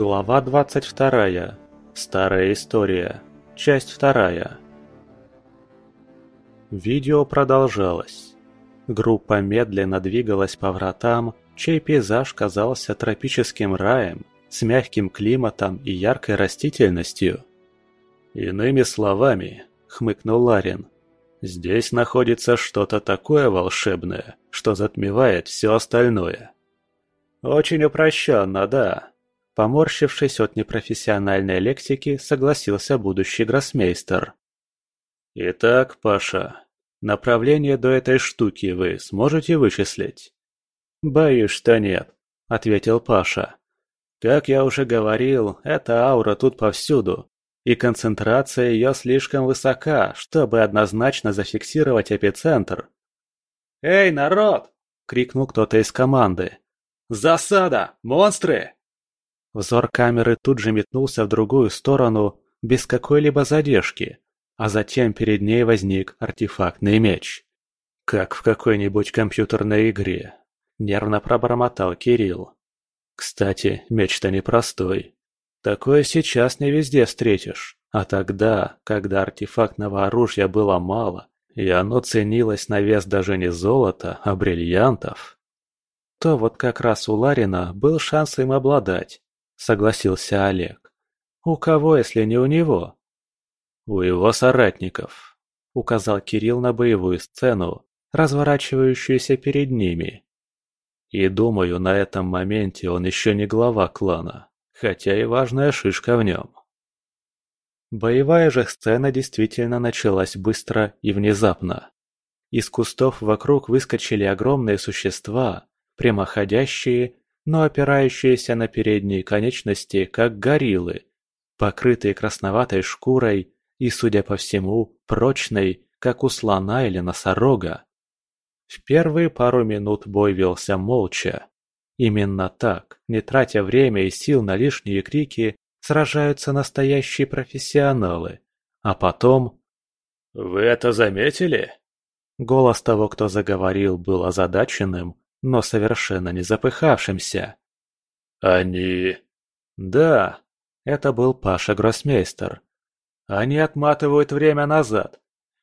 Глава 22. Старая история. Часть 2. Видео продолжалось. Группа медленно двигалась по вратам, чей пейзаж казался тропическим раем, с мягким климатом и яркой растительностью. «Иными словами», — хмыкнул Ларин, — «здесь находится что-то такое волшебное, что затмевает все остальное». «Очень упрощенно, да», Поморщившись от непрофессиональной лексики, согласился будущий гроссмейстер. «Итак, Паша, направление до этой штуки вы сможете вычислить?» «Боюсь, что нет», — ответил Паша. «Как я уже говорил, эта аура тут повсюду, и концентрация ее слишком высока, чтобы однозначно зафиксировать эпицентр». «Эй, народ!» — крикнул кто-то из команды. «Засада! Монстры!» Взор камеры тут же метнулся в другую сторону, без какой-либо задержки, а затем перед ней возник артефактный меч. Как в какой-нибудь компьютерной игре. Нервно пробормотал Кирилл. Кстати, меч-то непростой. Такое сейчас не везде встретишь. А тогда, когда артефактного оружия было мало, и оно ценилось на вес даже не золота, а бриллиантов, то вот как раз у Ларина был шанс им обладать, согласился Олег. «У кого, если не у него?» «У его соратников», — указал Кирилл на боевую сцену, разворачивающуюся перед ними. И думаю, на этом моменте он еще не глава клана, хотя и важная шишка в нем. Боевая же сцена действительно началась быстро и внезапно. Из кустов вокруг выскочили огромные существа, прямоходящие но опирающиеся на передние конечности, как гориллы, покрытые красноватой шкурой и, судя по всему, прочной, как у слона или носорога. В первые пару минут бой велся молча. Именно так, не тратя время и сил на лишние крики, сражаются настоящие профессионалы. А потом... «Вы это заметили?» Голос того, кто заговорил, был озадаченным, но совершенно не запыхавшимся. «Они...» «Да, это был Паша Гроссмейстер. Они отматывают время назад.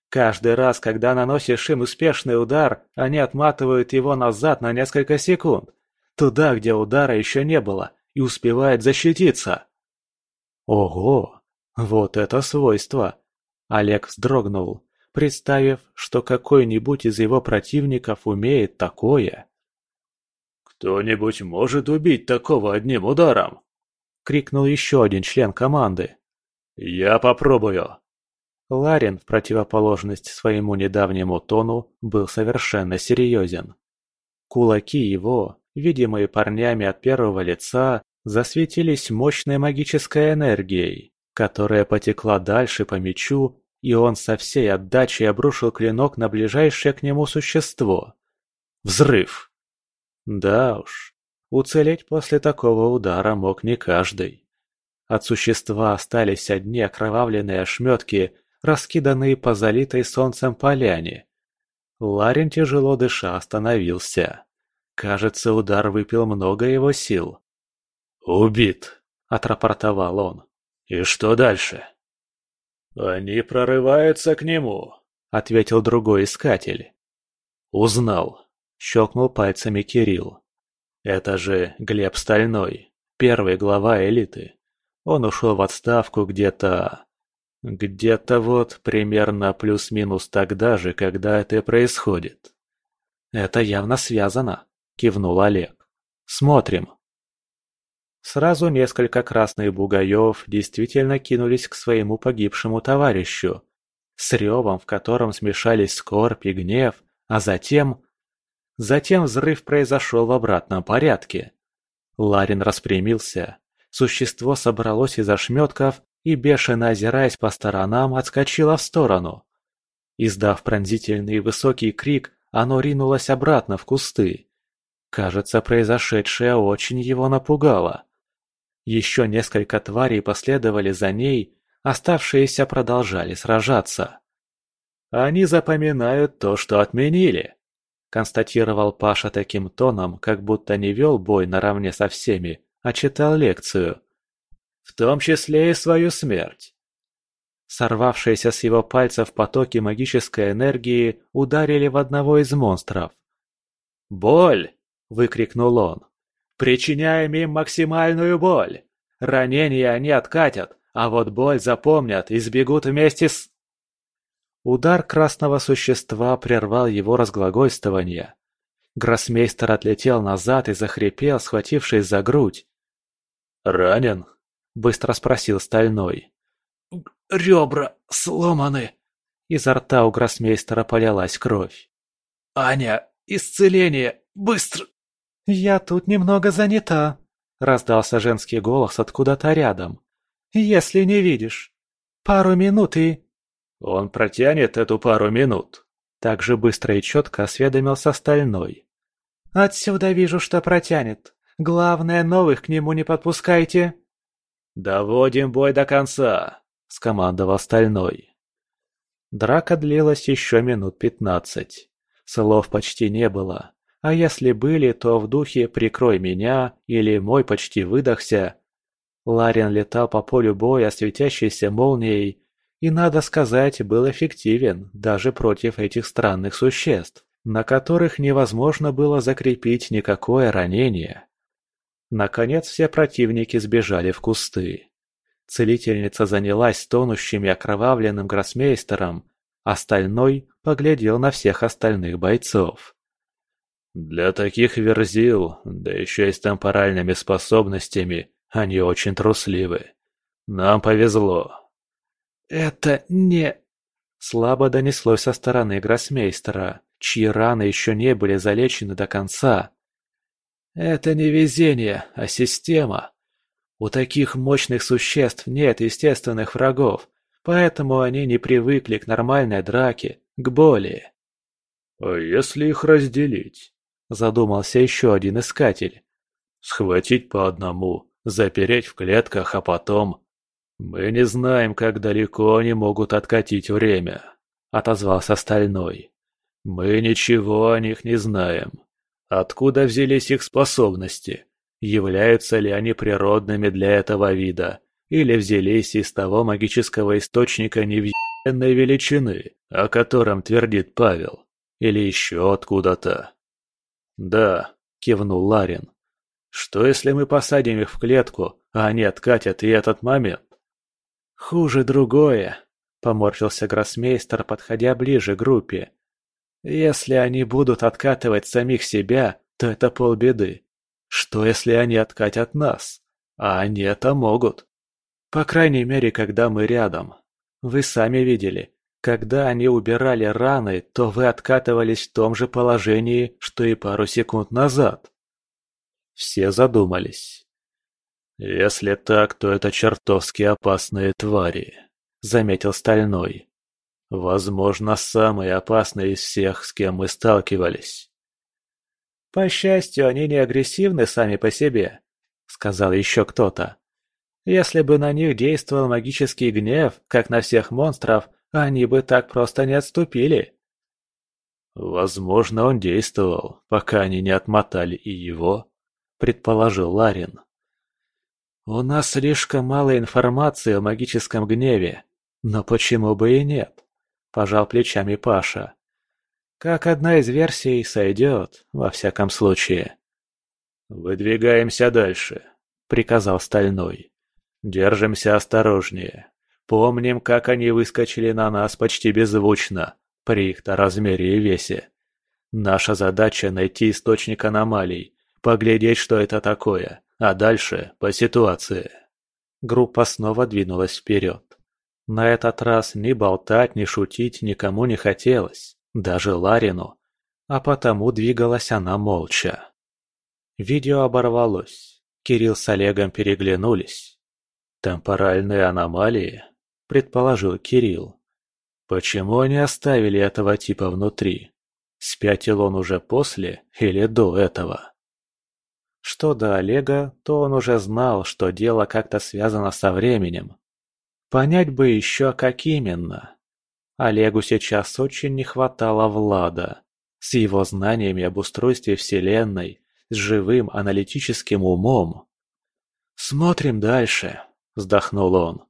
Каждый раз, когда наносишь им успешный удар, они отматывают его назад на несколько секунд, туда, где удара еще не было, и успевают защититься». «Ого! Вот это свойство!» Олег вздрогнул, представив, что какой-нибудь из его противников умеет такое. «Кто-нибудь может убить такого одним ударом?» — крикнул еще один член команды. «Я попробую!» Ларин, в противоположность своему недавнему тону, был совершенно серьезен. Кулаки его, видимые парнями от первого лица, засветились мощной магической энергией, которая потекла дальше по мечу, и он со всей отдачей обрушил клинок на ближайшее к нему существо. Взрыв! Да уж, уцелеть после такого удара мог не каждый. От существа остались одни окровавленные ошметки, раскиданные по залитой солнцем поляне. Ларин тяжело дыша остановился. Кажется, удар выпил много его сил. «Убит», — отрапортовал он. «И что дальше?» «Они прорываются к нему», — ответил другой искатель. «Узнал. Щелкнул пальцами Кирилл. Это же Глеб Стальной, первый глава элиты. Он ушел в отставку где-то... Где-то вот примерно плюс-минус тогда же, когда это происходит. Это явно связано, кивнул Олег. Смотрим. Сразу несколько красных бугаев действительно кинулись к своему погибшему товарищу, с ревом, в котором смешались скорбь и гнев, а затем Затем взрыв произошел в обратном порядке. Ларин распрямился. Существо собралось из ошметков и, бешено озираясь по сторонам, отскочило в сторону. Издав пронзительный высокий крик, оно ринулось обратно в кусты. Кажется, произошедшее очень его напугало. Еще несколько тварей последовали за ней, оставшиеся продолжали сражаться. Они запоминают то, что отменили констатировал Паша таким тоном, как будто не вел бой наравне со всеми, а читал лекцию. в том числе и свою смерть. Сорвавшиеся с его пальцев потоки магической энергии ударили в одного из монстров. «Боль!» – выкрикнул он. «Причиняем им максимальную боль! Ранения они откатят, а вот боль запомнят и сбегут вместе с...» Удар красного существа прервал его разглагольствование. Гроссмейстер отлетел назад и захрипел, схватившись за грудь. «Ранен?» – быстро спросил Стальной. «Ребра сломаны!» Изо рта у гроссмейстера полилась кровь. «Аня, исцеление! Быстро!» «Я тут немного занята», — раздался женский голос откуда-то рядом. «Если не видишь. Пару минут и...» «Он протянет эту пару минут», — так же быстро и четко осведомился Стальной. Отсюда вижу, что протянет. Главное, новых к нему не подпускайте. «Доводим бой до конца!» – скомандовал Стальной. Драка длилась еще минут пятнадцать. Слов почти не было. А если были, то в духе «прикрой меня» или «мой почти выдохся». Ларин летал по полю боя светящейся молнией и, надо сказать, был эффективен даже против этих странных существ на которых невозможно было закрепить никакое ранение. Наконец все противники сбежали в кусты. Целительница занялась тонущим и окровавленным гроссмейстером, остальной поглядел на всех остальных бойцов. «Для таких верзил, да еще и с темпоральными способностями, они очень трусливы. Нам повезло». «Это не...» Слабо донеслось со стороны гроссмейстера чьи раны еще не были залечены до конца. Это не везение, а система. У таких мощных существ нет естественных врагов, поэтому они не привыкли к нормальной драке, к боли. «А если их разделить?» – задумался еще один искатель. «Схватить по одному, запереть в клетках, а потом...» «Мы не знаем, как далеко они могут откатить время», – отозвался Стальной. Мы ничего о них не знаем. Откуда взялись их способности? Являются ли они природными для этого вида? Или взялись из того магического источника невъебенной величины, о котором твердит Павел? Или еще откуда-то? Да, кивнул Ларин. Что если мы посадим их в клетку, а они откатят и этот момент? Хуже другое, поморщился гроссмейстер, подходя ближе к группе если они будут откатывать самих себя, то это полбеды. Что если они откатят нас? А они это могут. По крайней мере, когда мы рядом. Вы сами видели, когда они убирали раны, то вы откатывались в том же положении, что и пару секунд назад. Все задумались. «Если так, то это чертовски опасные твари», — заметил Стальной. Возможно, самый опасный из всех, с кем мы сталкивались. «По счастью, они не агрессивны сами по себе», — сказал еще кто-то. «Если бы на них действовал магический гнев, как на всех монстров, они бы так просто не отступили». «Возможно, он действовал, пока они не отмотали и его», — предположил Ларин. «У нас слишком мало информации о магическом гневе, но почему бы и нет?» пожал плечами Паша. Как одна из версий сойдет, во всяком случае. «Выдвигаемся дальше», — приказал Стальной. «Держимся осторожнее. Помним, как они выскочили на нас почти беззвучно, при их-то размере и весе. Наша задача — найти источник аномалий, поглядеть, что это такое, а дальше — по ситуации». Группа снова двинулась вперед. На этот раз ни болтать, ни шутить никому не хотелось, даже Ларину, а потому двигалась она молча. Видео оборвалось. Кирилл с Олегом переглянулись. «Темпоральные аномалии?» – предположил Кирилл. «Почему они оставили этого типа внутри? Спятил он уже после или до этого?» Что до Олега, то он уже знал, что дело как-то связано со временем, Понять бы еще, как именно. Олегу сейчас очень не хватало Влада. С его знаниями об устройстве Вселенной, с живым аналитическим умом. «Смотрим дальше», — вздохнул он.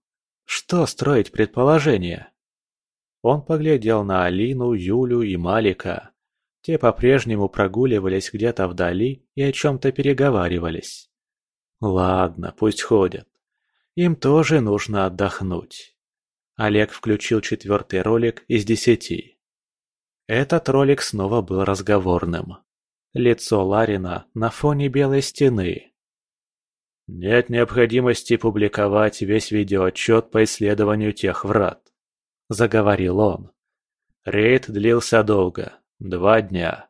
«Что строить предположения?» Он поглядел на Алину, Юлю и Малика. Те по-прежнему прогуливались где-то вдали и о чем-то переговаривались. Ладно, пусть ходят. Им тоже нужно отдохнуть. Олег включил четвертый ролик из десяти. Этот ролик снова был разговорным. Лицо Ларина на фоне белой стены. Нет необходимости публиковать весь видеоотчет по исследованию тех врат. Заговорил он. Рейд длился долго, два дня.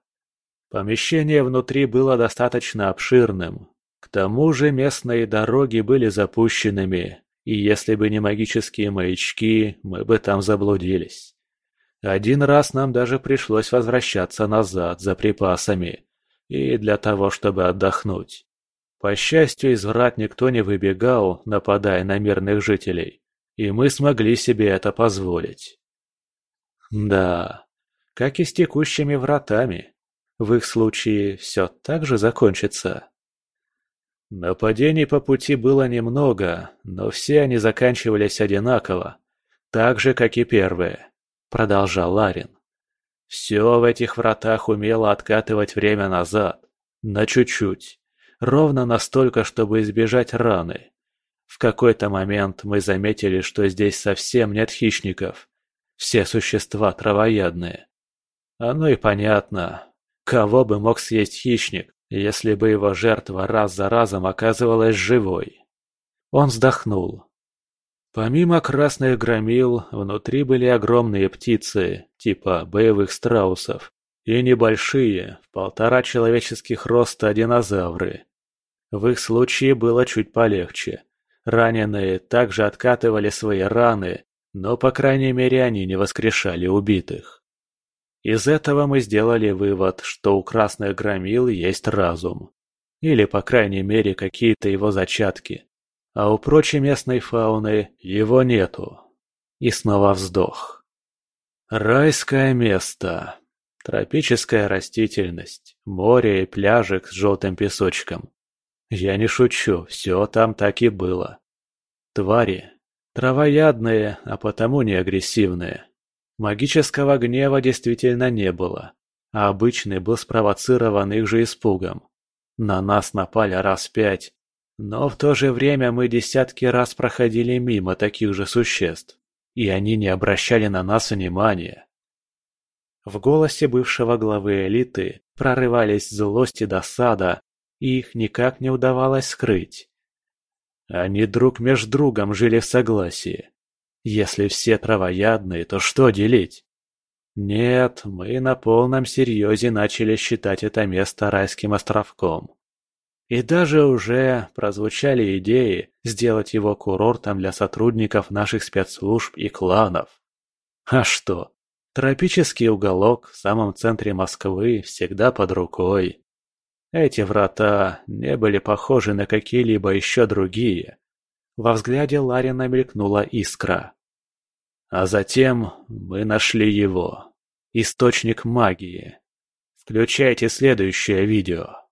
Помещение внутри было достаточно обширным. К тому же местные дороги были запущенными, и если бы не магические маячки, мы бы там заблудились. Один раз нам даже пришлось возвращаться назад за припасами, и для того, чтобы отдохнуть. По счастью, из врат никто не выбегал, нападая на мирных жителей, и мы смогли себе это позволить. Да, как и с текущими вратами. В их случае все так же закончится. Нападений по пути было немного, но все они заканчивались одинаково, так же, как и первые, продолжал Ларин. Все в этих вратах умело откатывать время назад, на чуть-чуть, ровно настолько, чтобы избежать раны. В какой-то момент мы заметили, что здесь совсем нет хищников. Все существа травоядные. Оно и понятно. Кого бы мог съесть хищник, если бы его жертва раз за разом оказывалась живой? Он вздохнул. Помимо красных громил, внутри были огромные птицы, типа боевых страусов, и небольшие, в полтора человеческих роста динозавры. В их случае было чуть полегче. Раненые также откатывали свои раны, но, по крайней мере, они не воскрешали убитых. Из этого мы сделали вывод, что у красных громил есть разум. Или, по крайней мере, какие-то его зачатки. А у прочей местной фауны его нету. И снова вздох. Райское место. Тропическая растительность, море и пляжик с желтым песочком. Я не шучу, все там так и было. Твари. Травоядные, а потому не агрессивные. Магического гнева действительно не было, а обычный был спровоцирован их же испугом. На нас напали раз пять, но в то же время мы десятки раз проходили мимо таких же существ, и они не обращали на нас внимания. В голосе бывшего главы элиты прорывались злость и досада, и их никак не удавалось скрыть. Они друг между другом жили в согласии. Если все травоядные, то что делить? Нет, мы на полном серьезе начали считать это место райским островком. И даже уже прозвучали идеи сделать его курортом для сотрудников наших спецслужб и кланов. А что? Тропический уголок в самом центре Москвы всегда под рукой. Эти врата не были похожи на какие-либо еще другие. Во взгляде Ларина мелькнула искра. А затем мы нашли его. Источник магии. Включайте следующее видео.